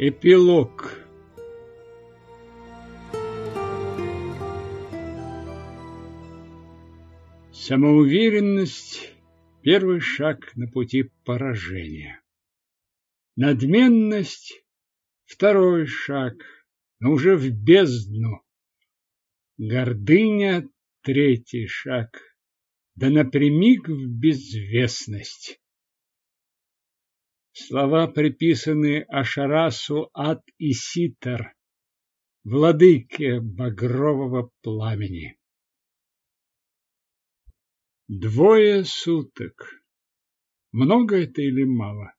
Эпилог Самоуверенность – первый шаг на пути поражения. Надменность – второй шаг, но уже в бездну. Гордыня – третий шаг, да напрямик в безвестность. Слова приписаны Ашарасу ад Иситар, владыке багрового пламени. Двое суток. Много это или мало?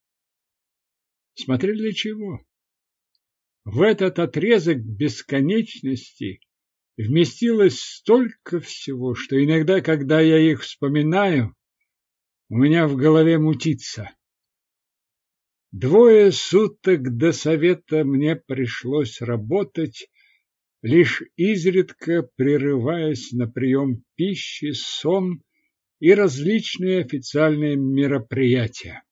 Смотри для чего. В этот отрезок бесконечности вместилось столько всего, что иногда, когда я их вспоминаю, у меня в голове мутится. Двое суток до совета мне пришлось работать, лишь изредка прерываясь на прием пищи, сон и различные официальные мероприятия.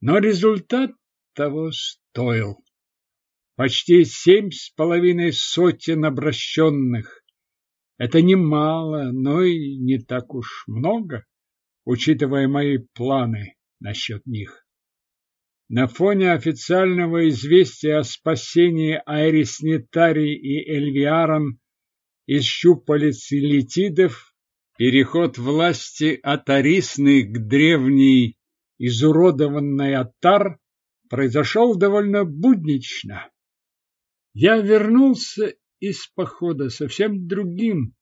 Но результат того стоил. Почти семь с половиной сотен обращенных. Это немало, но и не так уж много, учитывая мои планы насчет них. На фоне официального известия о спасении Айрис Нетари и Эльвиарон из щупалец летидов, переход власти от Арисны к древней изуродованной Атар произошел довольно буднично. Я вернулся из похода совсем другим.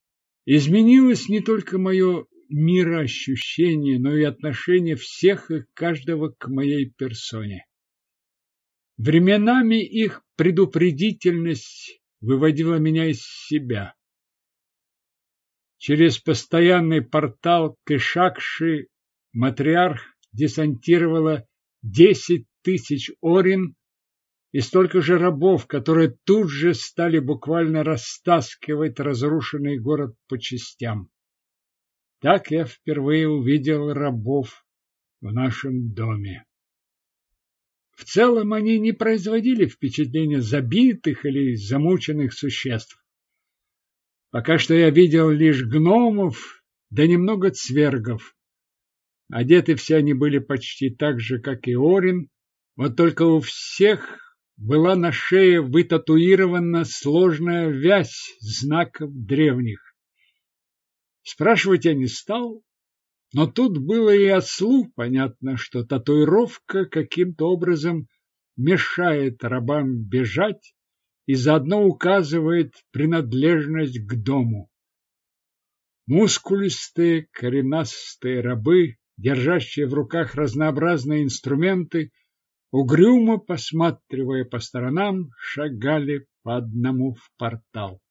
Изменилось не только мое мироощущение, но и отношение всех и каждого к моей персоне. Временами их предупредительность выводила меня из себя. Через постоянный портал Кышакши матриарх десантировала десять тысяч орин и столько же рабов, которые тут же стали буквально растаскивать разрушенный город по частям. Так я впервые увидел рабов в нашем доме. В целом они не производили впечатления забитых или замученных существ. Пока что я видел лишь гномов, да немного цвергов. Одеты все они были почти так же, как и Орин, вот только у всех была на шее вытатуирована сложная вязь знаков древних. Спрашивать я не стал, но тут было и ослу понятно, что татуировка каким-то образом мешает рабам бежать и заодно указывает принадлежность к дому. Мускулистые, коренастые рабы, держащие в руках разнообразные инструменты, угрюмо посматривая по сторонам, шагали по одному в портал.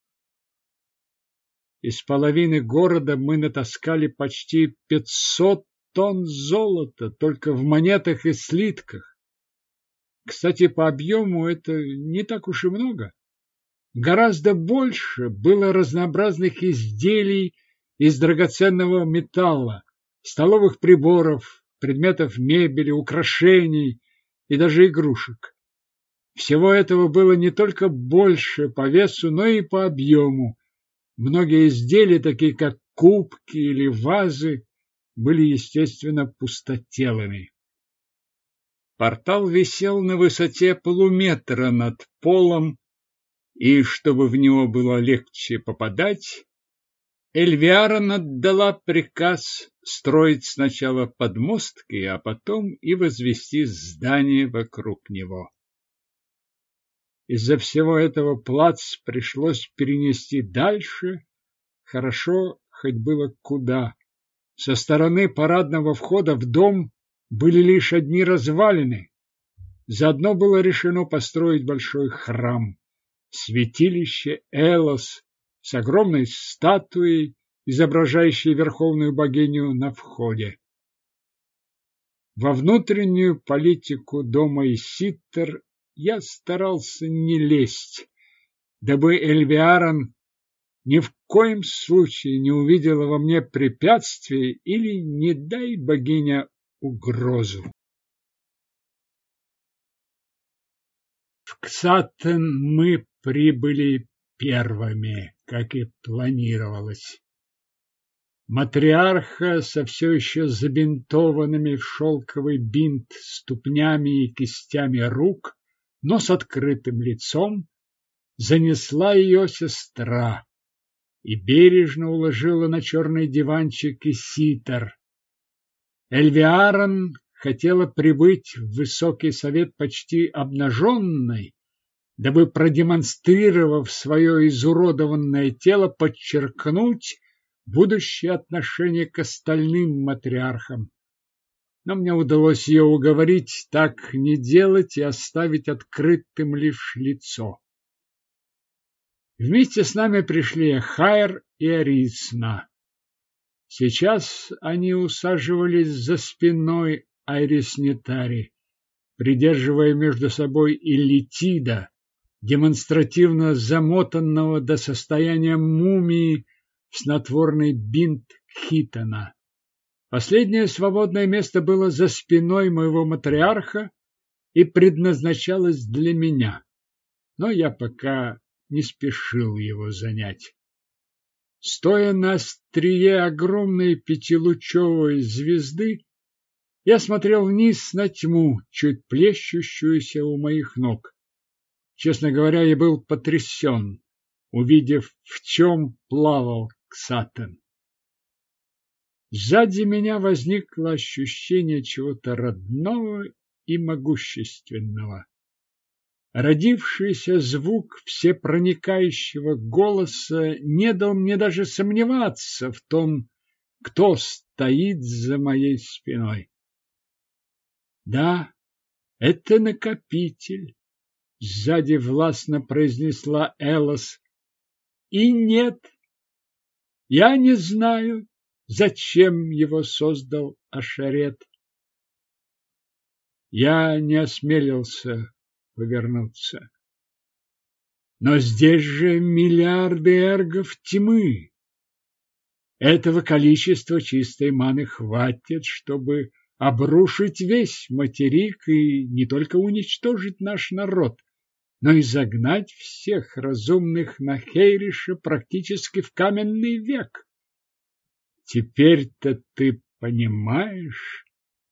Из половины города мы натаскали почти пятьсот тонн золота только в монетах и слитках. Кстати, по объему это не так уж и много. Гораздо больше было разнообразных изделий из драгоценного металла, столовых приборов, предметов мебели, украшений и даже игрушек. Всего этого было не только больше по весу, но и по объему. Многие изделия, такие как кубки или вазы, были, естественно, пустотелыми. Портал висел на высоте полуметра над полом, и, чтобы в него было легче попадать, Эльвиарон отдала приказ строить сначала подмостки, а потом и возвести здание вокруг него. Из-за всего этого плац пришлось перенести дальше. Хорошо, хоть было куда. Со стороны парадного входа в дом были лишь одни развалины. Заодно было решено построить большой храм, святилище Элос с огромной статуей, изображающей верховную богиню на входе. Во внутреннюю политику дома Иситтер я старался не лезть, дабы Эльвиарон ни в коем случае не увидела во мне препятствия или, не дай богиня, угрозу. Ксатен мы прибыли первыми, как и планировалось. Матриарха со все еще забинтованными в шелковый бинт ступнями и кистями рук, но с открытым лицом, занесла ее сестра и бережно уложила на черный диванчик и ситер. Эльвиарон хотела прибыть в высокий совет почти обнаженной, дабы, продемонстрировав свое изуродованное тело, подчеркнуть будущее отношение к остальным матриархам. Но мне удалось ее уговорить так не делать и оставить открытым лишь лицо. Вместе с нами пришли Хайр и Арисна. Сейчас они усаживались за спиной Айриснитари, придерживая между собой Иллитида, демонстративно замотанного до состояния мумии в снотворный бинт Хитона. Последнее свободное место было за спиной моего матриарха и предназначалось для меня, но я пока не спешил его занять. Стоя на острие огромной пятилучевой звезды, я смотрел вниз на тьму, чуть плещущуюся у моих ног. Честно говоря, я был потрясен, увидев, в чем плавал Ксатен. Сзади меня возникло ощущение чего-то родного и могущественного. Родившийся звук всепроникающего голоса не дал мне даже сомневаться в том, кто стоит за моей спиной. Да, это накопитель, сзади властно произнесла Элос. И нет, я не знаю, зачем его создал Ашарет. Я не осмелился повернуться. Но здесь же миллиарды эргов тьмы. Этого количества чистой маны хватит, чтобы обрушить весь материк и не только уничтожить наш народ, но и загнать всех разумных на Хейрише практически в каменный век. Теперь-то ты понимаешь,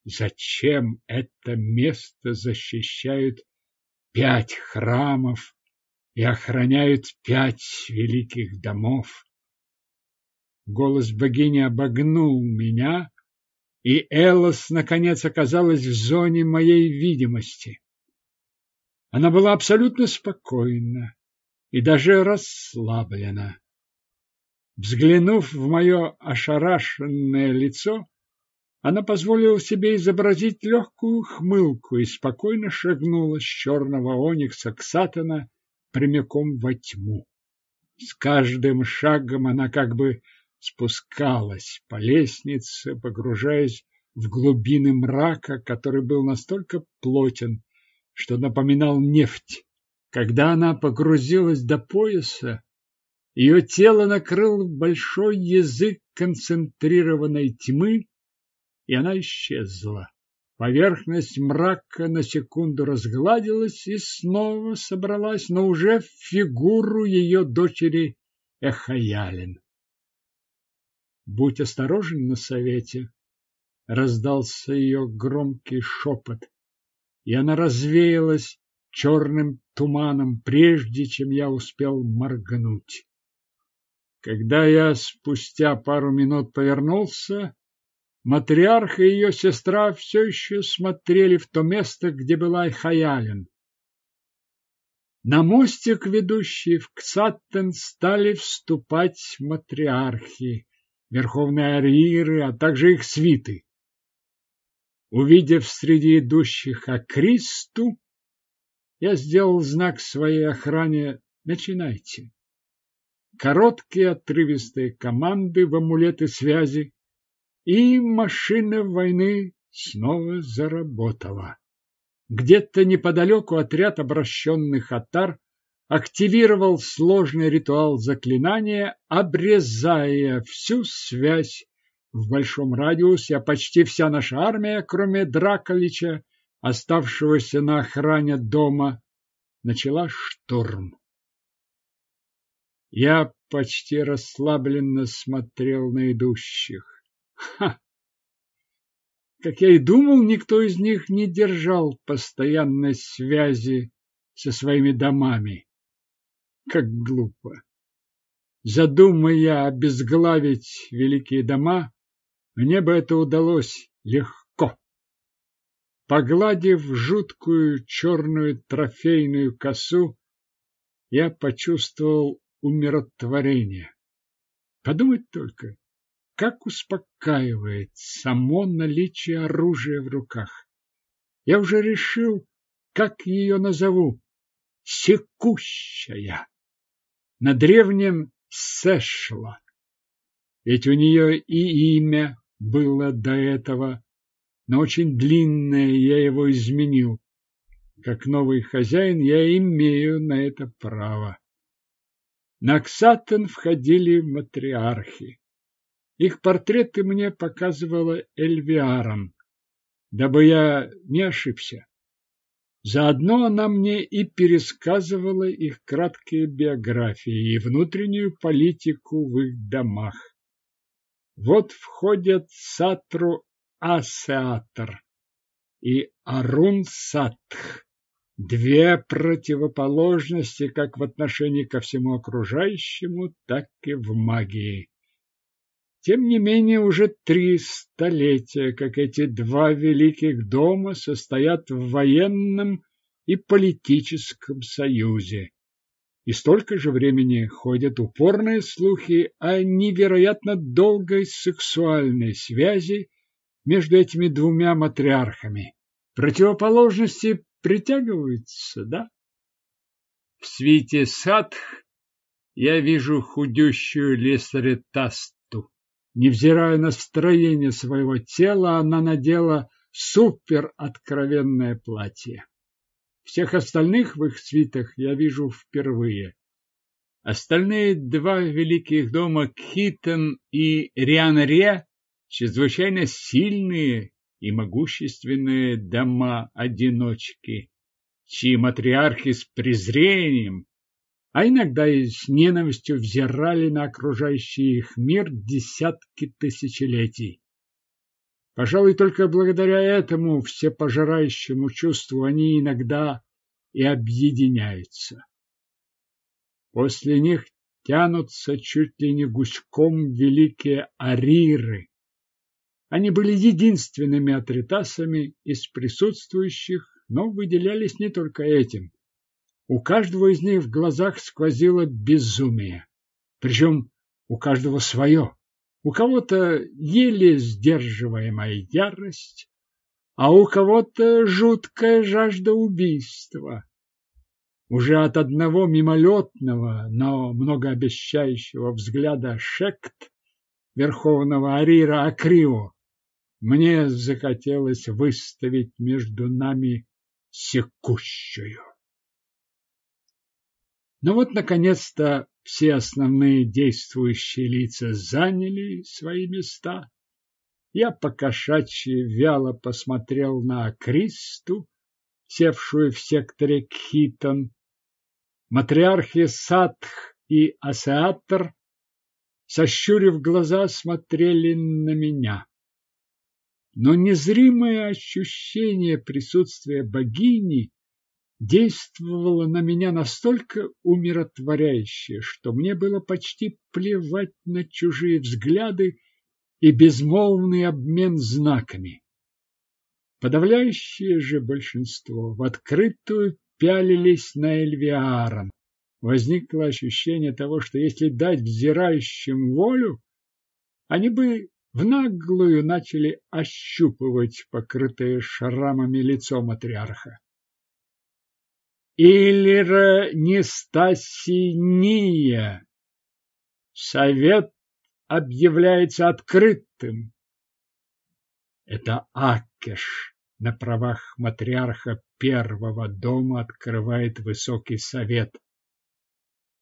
зачем это место защищают пять храмов и охраняют пять великих домов. Голос богини обогнул меня, и Элос, наконец, оказалась в зоне моей видимости. Она была абсолютно спокойна и даже расслаблена. Взглянув в мое ошарашенное лицо, она позволила себе изобразить легкую хмылку и спокойно шагнула с черного оникса к Сатана прямиком во тьму. С каждым шагом она как бы спускалась по лестнице, погружаясь в глубины мрака, который был настолько плотен, что напоминал нефть. Когда она погрузилась до пояса, ее тело накрыл большой язык концентрированной тьмы, и она исчезла. Поверхность мрака на секунду разгладилась и снова собралась, но уже в фигуру ее дочери Эхаялин. Будь осторожен на совете, раздался ее громкий шепот и она развеялась черным туманом, прежде чем я успел моргнуть. Когда я спустя пару минут повернулся, матриарх и ее сестра все еще смотрели в то место, где была Хаялин. На мостик, ведущий в Ксаттен, стали вступать матриархи, верховные ариры, а также их свиты. Увидев среди идущих Акристу, я сделал знак своей охране «Начинайте». Короткие отрывистые команды в амулеты связи, и машина войны снова заработала. Где-то неподалеку отряд обращенных атар активировал сложный ритуал заклинания, обрезая всю связь в большом радиусе, а почти вся наша армия, кроме Драколича, оставшегося на охране дома, начала штурм. Я почти расслабленно смотрел на идущих. Ха! Как я и думал, никто из них не держал постоянной связи со своими домами. Как глупо. Задумая обезглавить великие дома, мне бы это удалось легко. Погладив жуткую черную трофейную косу, я почувствовал умиротворение. Подумать только, как успокаивает само наличие оружия в руках. Я уже решил, как ее назову. Секущая. На древнем Сэшла. Ведь у нее и имя было до этого, но очень длинное, я его изменил. Как новый хозяин я имею на это право. На Ксатен входили матриархи. Их портреты мне показывала Эльвиарон, дабы я не ошибся. Заодно она мне и пересказывала их краткие биографии и внутреннюю политику в их домах. Вот входят Сатру Асеатр и Арун Сатх. Две противоположности как в отношении ко всему окружающему, так и в магии. Тем не менее, уже три столетия, как эти два великих дома состоят в военном и политическом союзе. И столько же времени ходят упорные слухи о невероятно долгой сексуальной связи между этими двумя матриархами. Противоположности притягиваются, да? В свете садх я вижу худющую Лесаре Тасту. Невзирая на строение своего тела, она надела супер откровенное платье. Всех остальных в их свитах я вижу впервые. Остальные два великих дома Китон и Рианре чрезвычайно сильные и могущественные дома-одиночки, чьи матриархи с презрением, а иногда и с ненавистью взирали на окружающий их мир десятки тысячелетий. Пожалуй, только благодаря этому всепожирающему чувству они иногда и объединяются. После них тянутся чуть ли не гуськом великие ариры, они были единственными атритасами из присутствующих, но выделялись не только этим. У каждого из них в глазах сквозило безумие. Причем у каждого свое. У кого-то еле сдерживаемая ярость, а у кого-то жуткая жажда убийства. Уже от одного мимолетного, но многообещающего взгляда Шект, верховного Арира Акрио, мне захотелось выставить между нами секущую. Но вот, наконец-то, все основные действующие лица заняли свои места. Я покошачьи вяло посмотрел на Кристу, севшую в секторе Кхитон. Матриархи Сатх и Асеатор, сощурив глаза, смотрели на меня но незримое ощущение присутствия богини действовало на меня настолько умиротворяюще, что мне было почти плевать на чужие взгляды и безмолвный обмен знаками. Подавляющее же большинство в открытую пялились на Эльвиарон. Возникло ощущение того, что если дать взирающим волю, они бы в наглую начали ощупывать покрытое шрамами лицо матриарха. Иллира Нестасиния. Совет объявляется открытым. Это Акеш на правах матриарха первого дома открывает высокий совет.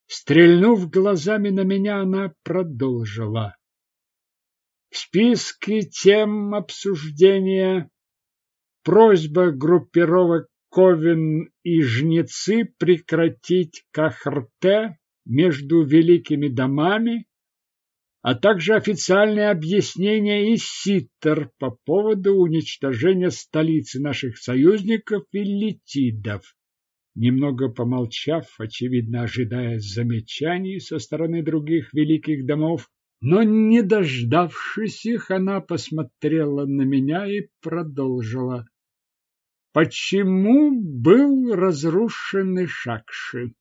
Стрельнув глазами на меня, она продолжила. Списке тем обсуждения просьба группировок Верховен и Жнецы прекратить Кахрте между великими домами, а также официальное объяснение Ситтер по поводу уничтожения столицы наших союзников и литидов. Немного помолчав, очевидно ожидая замечаний со стороны других великих домов, но, не дождавшись их, она посмотрела на меня и продолжила. Почему был разрушен Шакши?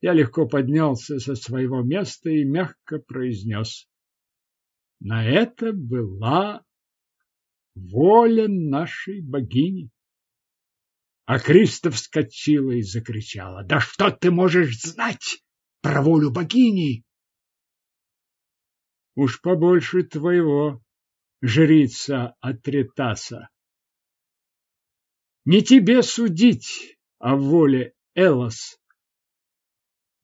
Я легко поднялся со своего места и мягко произнес. На это была воля нашей богини. А Криста вскочила и закричала. Да что ты можешь знать про волю богини? Уж побольше твоего, жрица Атритаса. Не тебе судить о воле Элос.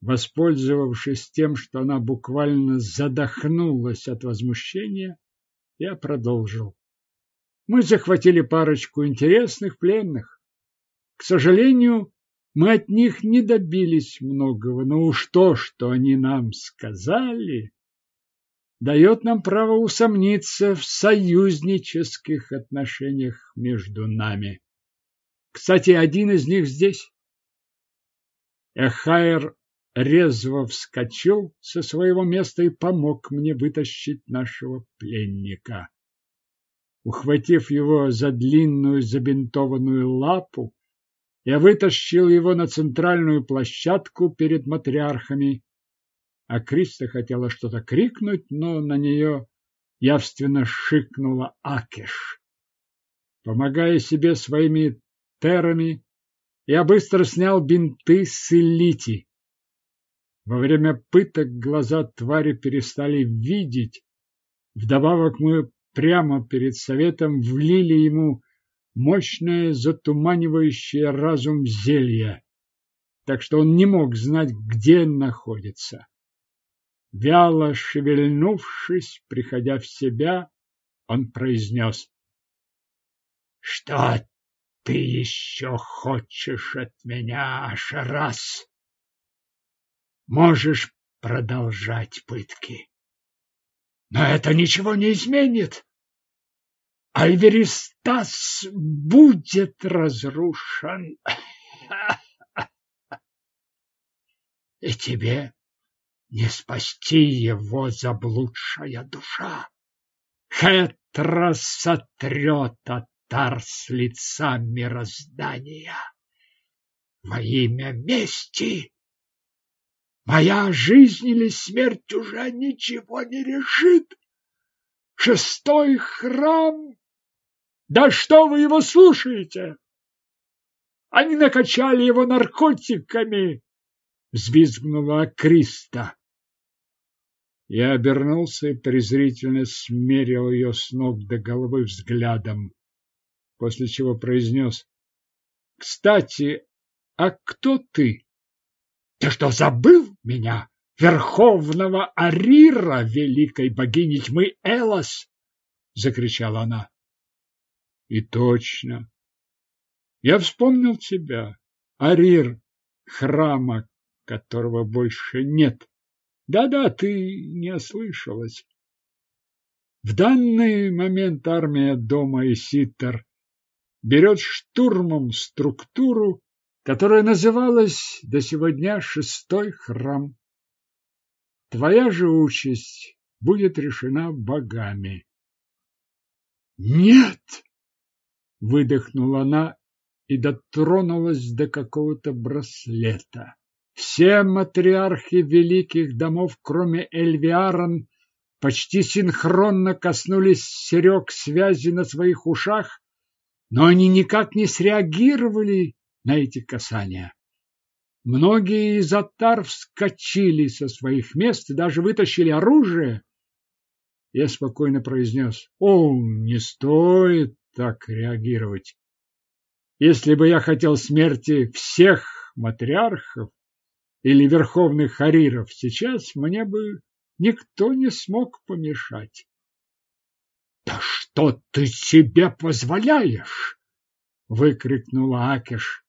Воспользовавшись тем, что она буквально задохнулась от возмущения, я продолжил. Мы захватили парочку интересных пленных. К сожалению, мы от них не добились многого, но уж то, что они нам сказали, дает нам право усомниться в союзнических отношениях между нами. Кстати, один из них здесь. Эхайр резво вскочил со своего места и помог мне вытащить нашего пленника. Ухватив его за длинную забинтованную лапу, я вытащил его на центральную площадку перед матриархами, а Криста хотела что-то крикнуть, но на нее явственно шикнула Акиш. Помогая себе своими терами, я быстро снял бинты с элити. Во время пыток глаза твари перестали видеть. Вдобавок мы прямо перед советом влили ему мощное затуманивающее разум зелье, так что он не мог знать, где находится. Вяло шевельнувшись, приходя в себя, он произнес. — Что ты еще хочешь от меня, Шарас? Можешь продолжать пытки. Но это ничего не изменит. Альверистас будет разрушен. И тебе не спасти его заблудшая душа. Хетра сотрет от Тар с лица мироздания. Во имя мести моя жизнь или смерть уже ничего не решит. Шестой храм... Да что вы его слушаете? Они накачали его наркотиками, взвизгнула Криста. Я обернулся и презрительно смерил ее с ног до головы взглядом после чего произнес. — Кстати, а кто ты? — Ты что, забыл меня? Верховного Арира, великой богини тьмы Элос! — закричала она. — И точно. Я вспомнил тебя, Арир, храма, которого больше нет. Да-да, ты не ослышалась. В данный момент армия дома Иситтер берет штурмом структуру, которая называлась до сегодня шестой храм. Твоя же участь будет решена богами. Нет! Выдохнула она и дотронулась до какого-то браслета. Все матриархи великих домов, кроме Эльвиарон, почти синхронно коснулись серег связи на своих ушах но они никак не среагировали на эти касания. Многие из атар вскочили со своих мест и даже вытащили оружие. Я спокойно произнес, о, не стоит так реагировать. Если бы я хотел смерти всех матриархов или верховных хариров сейчас, мне бы никто не смог помешать. Да что ты себе позволяешь? выкрикнула Акеш.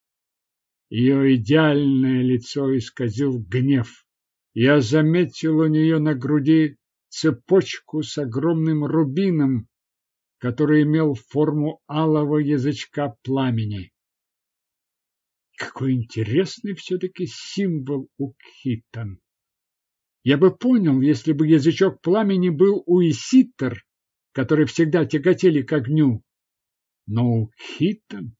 Ее идеальное лицо исказил гнев. Я заметил у нее на груди цепочку с огромным рубином, который имел форму алого язычка пламени. Какой интересный все-таки символ у Кхитан. Я бы понял, если бы язычок пламени был у Иситер, которые всегда тяготели к огню. Но у Кхитан...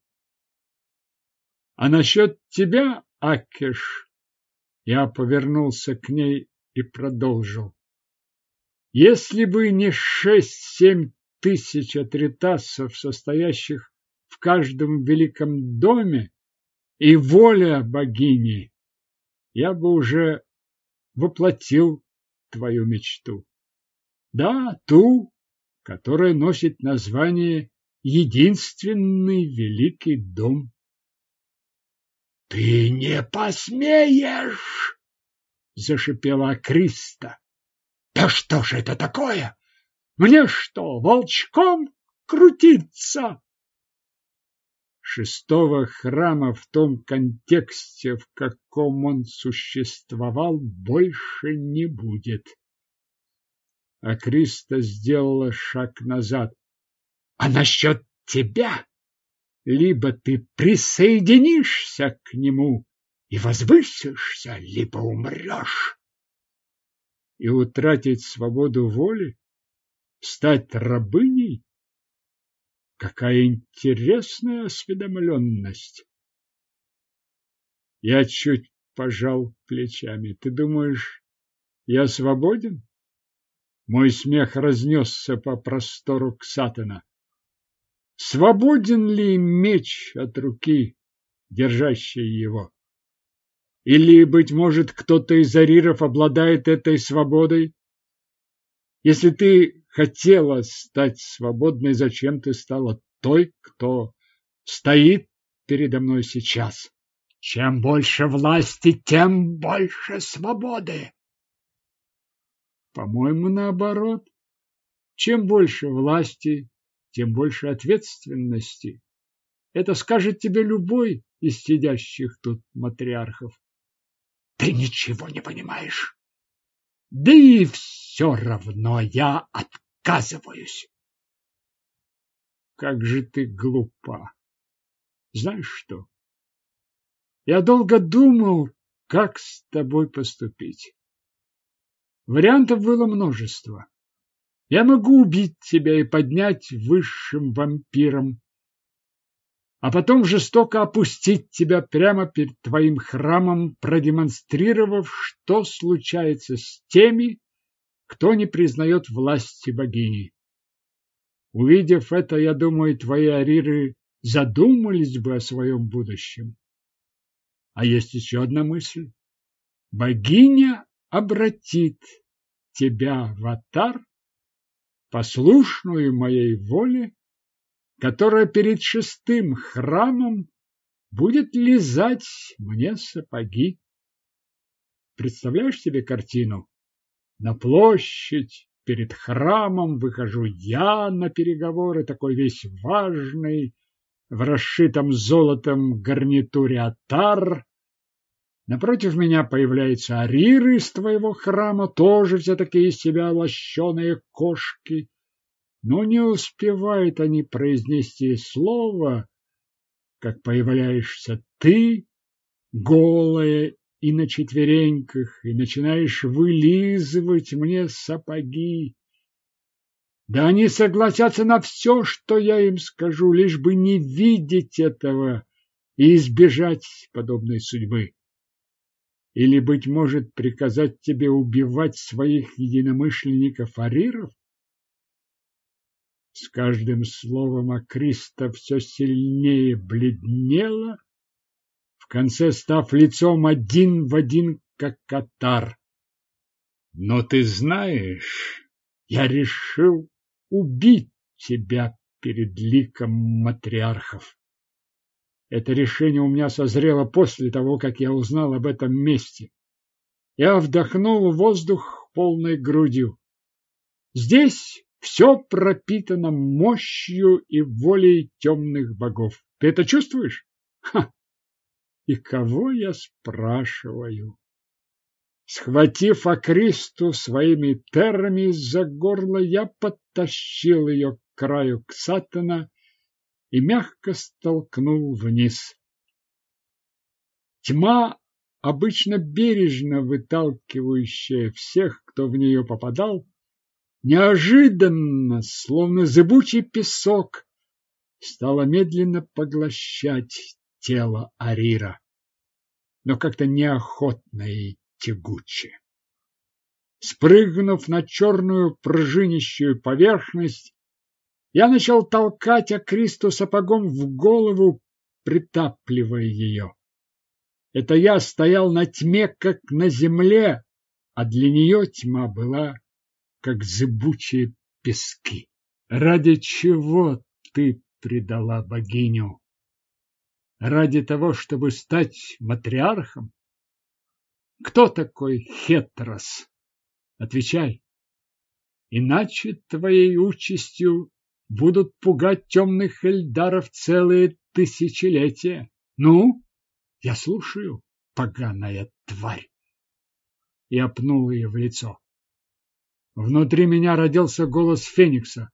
А насчет тебя, Акеш, я повернулся к ней и продолжил. Если бы не шесть-семь тысяч атритасов, состоящих в каждом великом доме, и воля богини, я бы уже воплотил твою мечту. Да, ту, которая носит название «Единственный великий дом». «Ты не посмеешь!» — зашипела Криста. Да что же это такое? Мне что, волчком крутиться? Шестого храма в том контексте, в каком он существовал, больше не будет. А Криста сделала шаг назад. А насчет тебя? Либо ты присоединишься к нему и возвысишься, либо умрешь и утратить свободу воли? Стать рабыней? Какая интересная осведомленность! Я чуть пожал плечами. Ты думаешь, я свободен? Мой смех разнесся по простору Ксатана. Свободен ли меч от руки, держащей его? Или, быть может, кто-то из ариров обладает этой свободой? Если ты хотела стать свободной, зачем ты стала той, кто стоит передо мной сейчас? Чем больше власти, тем больше свободы. По-моему, наоборот. Чем больше власти, тем больше ответственности. Это скажет тебе любой из сидящих тут матриархов. Ты ничего не понимаешь. Да и все равно я отказываюсь. Как же ты глупа. Знаешь что? Я долго думал, как с тобой поступить. Вариантов было множество. Я могу убить тебя и поднять высшим вампиром, а потом жестоко опустить тебя прямо перед твоим храмом, продемонстрировав, что случается с теми, кто не признает власти богини. Увидев это, я думаю, твои ариры задумались бы о своем будущем. А есть еще одна мысль. Богиня обратит тебя в атар, послушную моей воле, которая перед шестым храмом будет лизать мне сапоги. Представляешь себе картину? На площадь перед храмом выхожу я на переговоры, такой весь важный, в расшитом золотом гарнитуре атар. Напротив меня появляются ариры из твоего храма, тоже все такие из себя лощеные кошки. Но не успевают они произнести слово, как появляешься ты, голая и на четвереньках, и начинаешь вылизывать мне сапоги. Да они согласятся на все, что я им скажу, лишь бы не видеть этого и избежать подобной судьбы. Или, быть может, приказать тебе убивать своих единомышленников-ариров? С каждым словом Акриста все сильнее бледнела, в конце став лицом один в один, как катар. Но ты знаешь, я решил убить тебя перед ликом матриархов. Это решение у меня созрело после того, как я узнал об этом месте. Я вдохнул воздух полной грудью. Здесь Все пропитано мощью и волей темных богов. Ты это чувствуешь? Ха! И кого я спрашиваю? Схватив Акристу своими террами за горло, я подтащил ее к краю Ксатана и мягко столкнул вниз. Тьма, обычно бережно выталкивающая всех, кто в нее попадал, неожиданно, словно зыбучий песок, стала медленно поглощать тело Арира, но как-то неохотно и тягуче. Спрыгнув на черную пружинищую поверхность, я начал толкать Акристу сапогом в голову, притапливая ее. Это я стоял на тьме, как на земле, а для нее тьма была, как зыбучие пески. Ради чего ты предала богиню? Ради того, чтобы стать матриархом? Кто такой Хетрос? Отвечай. Иначе твоей участью будут пугать темных эльдаров целые тысячелетия. Ну, я слушаю, поганая тварь. Я пнул ее в лицо. Внутри меня родился голос Феникса.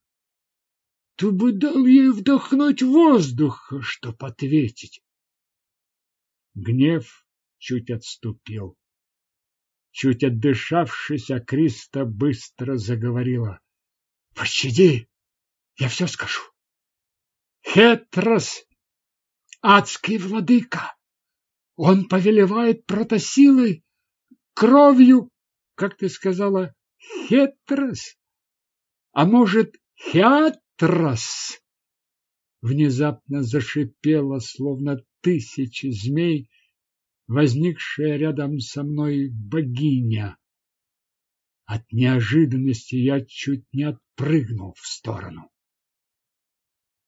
Ты бы дал ей вдохнуть воздуха, чтоб ответить. Гнев чуть отступил. Чуть отдышавшись, Акриста быстро заговорила. — Пощади! Я все скажу. Хетрос, адский владыка, он повелевает протосилой, кровью, как ты сказала, Хетрос, а может, Хеатрос? Внезапно зашипела, словно тысячи змей, возникшая рядом со мной богиня. От неожиданности я чуть не отпрыгнул в сторону.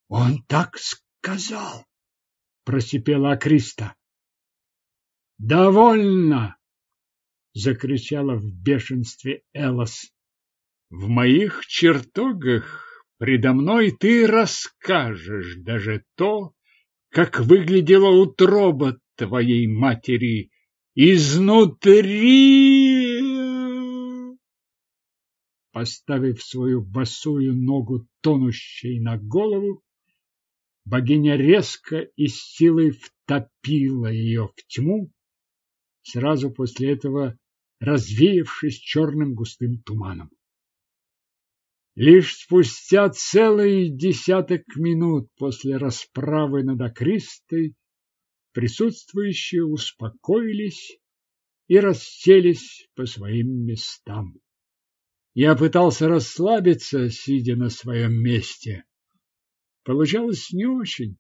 Он так сказал, просипела Криста. Довольно, закричала в бешенстве Элос. В моих чертогах предо мной ты расскажешь даже то, как выглядела утроба твоей матери изнутри. Поставив свою босую ногу тонущей на голову, богиня резко и с силой втопила ее в тьму, сразу после этого развеявшись черным густым туманом. Лишь спустя целый десяток минут после расправы над Акристой присутствующие успокоились и расселись по своим местам. Я пытался расслабиться, сидя на своем месте, Получалось не очень.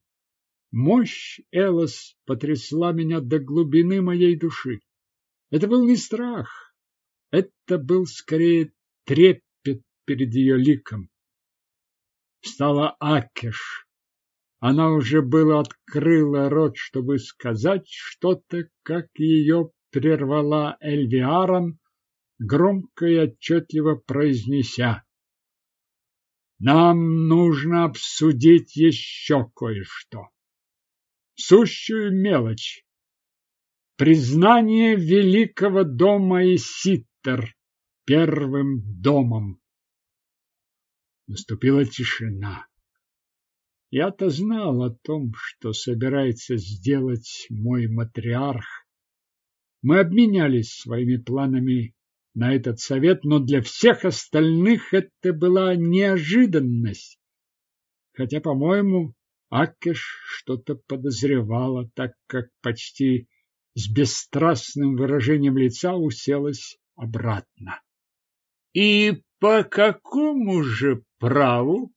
Мощь Элос потрясла меня до глубины моей души. Это был не страх, это был скорее трепет перед ее ликом. Стала Акеш. Она уже было открыла рот, чтобы сказать что-то, как ее прервала Эльвиаром, громко и отчетливо произнеся. Нам нужно обсудить еще кое-что. Сущую мелочь. Признание великого дома Иситтер первым домом. Наступила тишина. Я-то знал о том, что собирается сделать мой матриарх. Мы обменялись своими планами на этот совет, но для всех остальных это была неожиданность. Хотя, по-моему, Акеш что-то подозревала, так как почти с бесстрастным выражением лица уселась обратно. И по какому же праву?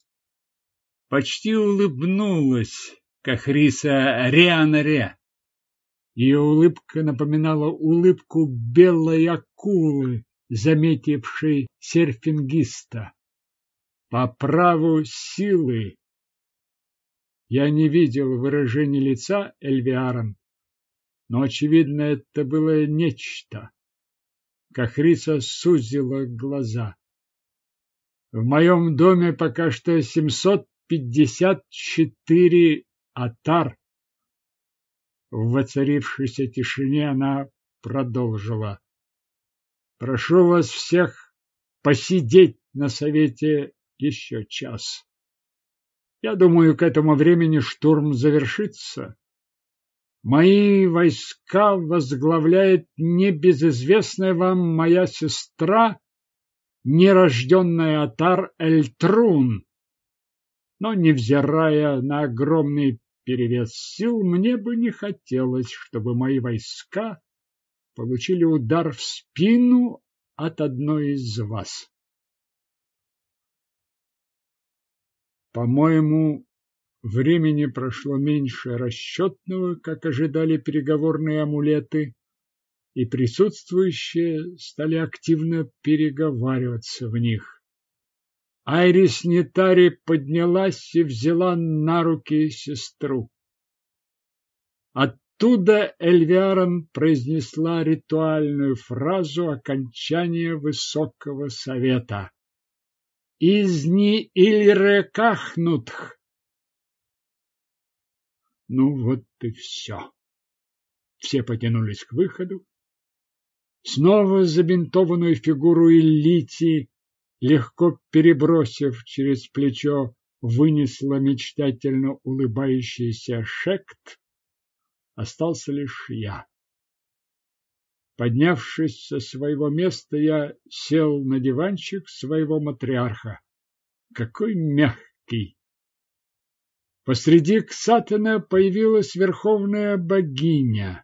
Почти улыбнулась Кахриса Рианаре. Ее улыбка напоминала улыбку белой акулы, заметивший серфингиста. По праву силы. Я не видел выражения лица Эльвиаром, но, очевидно, это было нечто. Кахриса сузила глаза. В моем доме пока что 754 атар. В воцарившейся тишине она продолжила. Прошу вас всех посидеть на совете еще час. Я думаю, к этому времени штурм завершится. Мои войска возглавляет небезызвестная вам моя сестра, нерожденная Атар Эльтрун. Но, невзирая на огромный перевес сил, мне бы не хотелось, чтобы мои войска получили удар в спину от одной из вас. По-моему, времени прошло меньше расчетного, как ожидали переговорные амулеты, и присутствующие стали активно переговариваться в них. Айрис Нетари поднялась и взяла на руки сестру. Оттуда Эльвиарон произнесла ритуальную фразу окончания Высокого Совета. Изни Ильрекахнутх. Ну вот и все. Все потянулись к выходу. Снова забинтованную фигуру Иллити, легко перебросив через плечо, вынесла мечтательно улыбающийся шект. Остался лишь я. Поднявшись со своего места, я сел на диванчик своего матриарха. Какой мягкий! Посреди Ксатана появилась верховная богиня.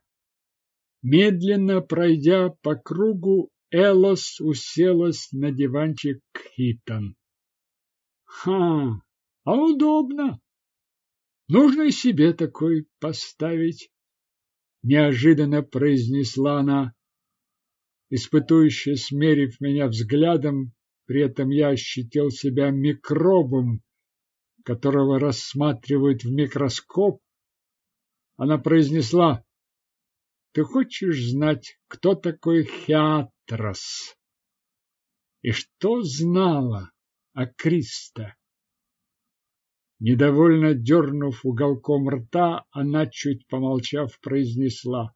Медленно пройдя по кругу, Элос уселась на диванчик Хитон. Ха, а удобно. Нужно и себе такой поставить. Неожиданно произнесла она, испытующе смерив меня взглядом, при этом я ощутил себя микробом, которого рассматривают в микроскоп. Она произнесла, «Ты хочешь знать, кто такой Хиатрос?» И что знала о Криста? Недовольно дернув уголком рта, она, чуть помолчав, произнесла,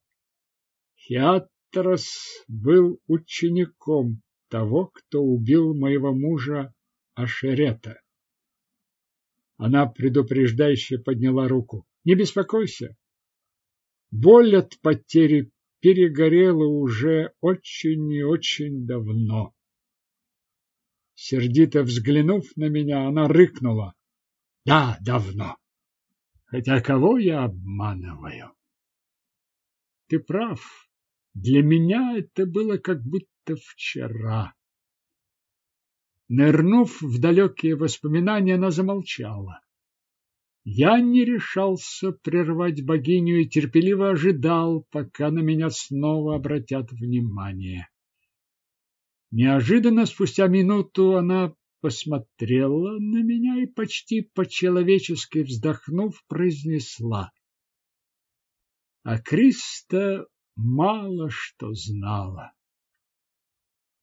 «Хиатрос был учеником того, кто убил моего мужа Ашерета. Она предупреждающе подняла руку. Не беспокойся. Боль от потери перегорела уже очень и очень давно. Сердито взглянув на меня, она рыкнула. Да, давно. Хотя кого я обманываю? Ты прав. Для меня это было как будто вчера. Нырнув в далекие воспоминания, она замолчала. Я не решался прервать богиню и терпеливо ожидал, пока на меня снова обратят внимание. Неожиданно, спустя минуту, она посмотрела на меня и почти по-человечески вздохнув, произнесла. А Криста мало что знала.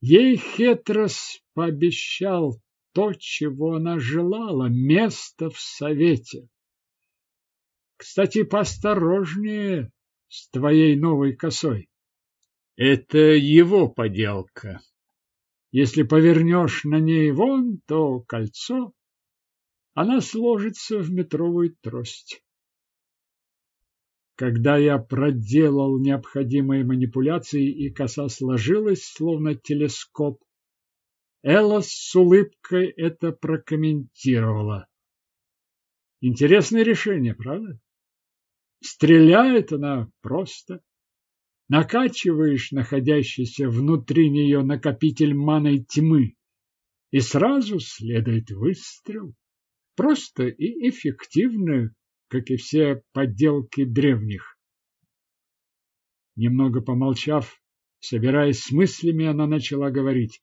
Ей Хетрос пообещал то, чего она желала, место в совете. Кстати, поосторожнее с твоей новой косой. Это его поделка. Если повернешь на ней вон то кольцо, она сложится в метровую трость. Когда я проделал необходимые манипуляции и коса сложилась, словно телескоп, Элла с улыбкой это прокомментировала. Интересное решение, правда? Стреляет она просто. Накачиваешь находящийся внутри нее накопитель маной тьмы, и сразу следует выстрел. Просто и эффективно, как и все подделки древних. Немного помолчав, собираясь с мыслями, она начала говорить.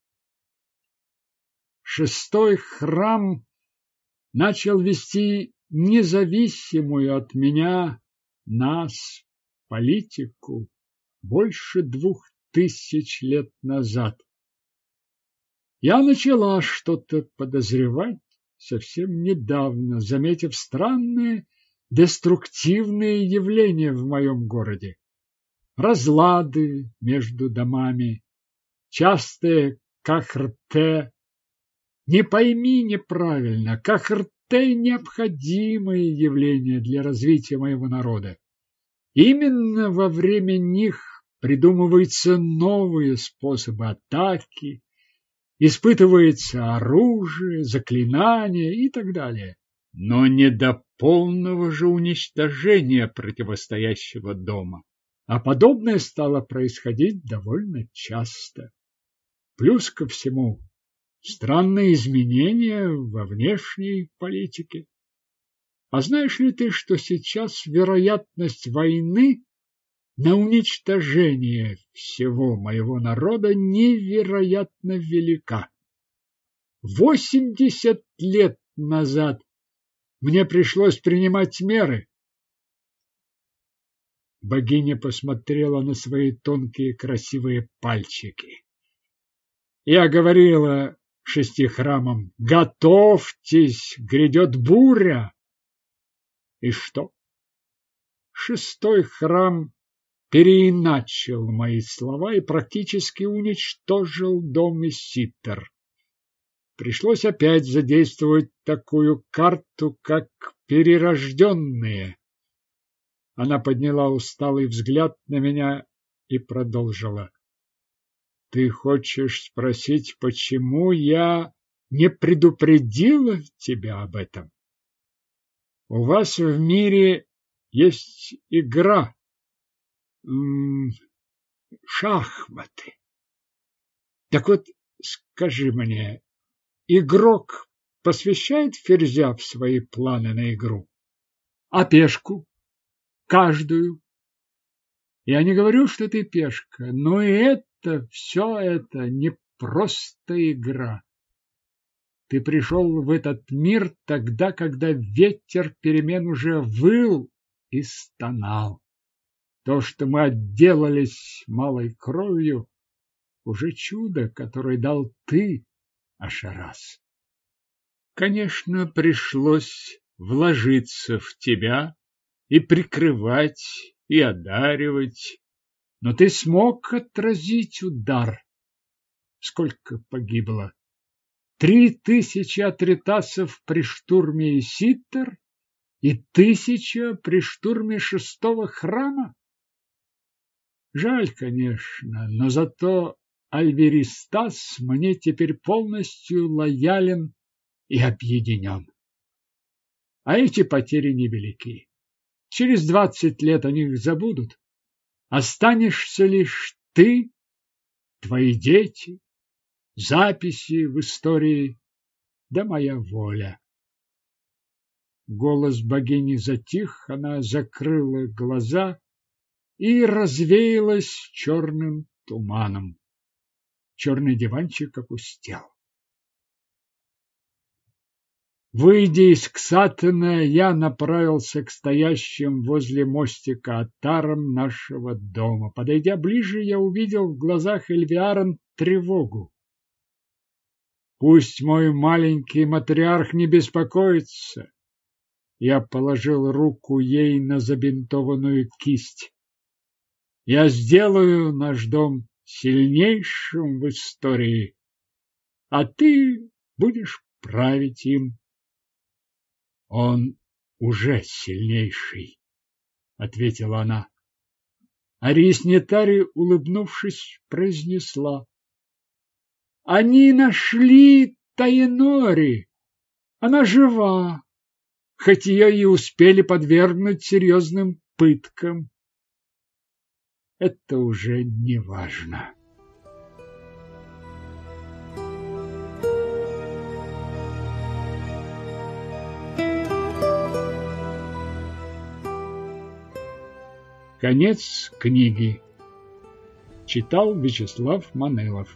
Шестой храм начал вести независимую от меня, нас, политику, больше двух тысяч лет назад. Я начала что-то подозревать совсем недавно, заметив странные деструктивные явления в моем городе. Разлады между домами, частые кахрте. Не пойми неправильно, кахрте – необходимое явление для развития моего народа. Именно во время них придумываются новые способы атаки, испытывается оружие, заклинания и так далее. Но не до полного же уничтожения противостоящего дома. А подобное стало происходить довольно часто. Плюс ко всему, странные изменения во внешней политике. А знаешь ли ты, что сейчас вероятность войны на уничтожение всего моего народа невероятно велика? Восемьдесят лет назад мне пришлось принимать меры. Богиня посмотрела на свои тонкие красивые пальчики. Я говорила шести храмам, готовьтесь, грядет буря. И что? Шестой храм переиначил мои слова и практически уничтожил дом Иситтер. Пришлось опять задействовать такую карту, как перерожденные. Она подняла усталый взгляд на меня и продолжила. Ты хочешь спросить, почему я не предупредила тебя об этом? У вас в мире есть игра. М -м, шахматы. Так вот, скажи мне, игрок посвящает ферзя в свои планы на игру? А пешку? Каждую? Я не говорю, что ты пешка, но и это все это не просто игра. Ты пришел в этот мир тогда, когда ветер перемен уже выл и стонал. То, что мы отделались малой кровью, уже чудо, которое дал ты, Ашарас. Конечно, пришлось вложиться в тебя и прикрывать, и одаривать, но ты смог отразить удар. Сколько погибло? Три тысячи атритасов при штурме Иситтер и тысяча при штурме шестого храма? Жаль, конечно, но зато Альверистас мне теперь полностью лоялен и объединен. А эти потери невелики. Через двадцать лет о них забудут. Останешься лишь ты, твои дети, записи в истории, да моя воля. Голос богини затих, она закрыла глаза и развеялась черным туманом. Черный диванчик опустел. Выйдя из Ксатана, я направился к стоящим возле мостика отарам нашего дома. Подойдя ближе, я увидел в глазах Эльвиарон тревогу. Пусть мой маленький матриарх не беспокоится. Я положил руку ей на забинтованную кисть. Я сделаю наш дом сильнейшим в истории, а ты будешь править им. Он уже сильнейший, ответила она. Ариснетари, улыбнувшись, произнесла: Они нашли Таинори. Она жива, хоть ее и успели подвергнуть серьезным пыткам. Это уже не важно. Конец книги. Читал Вячеслав Манелов.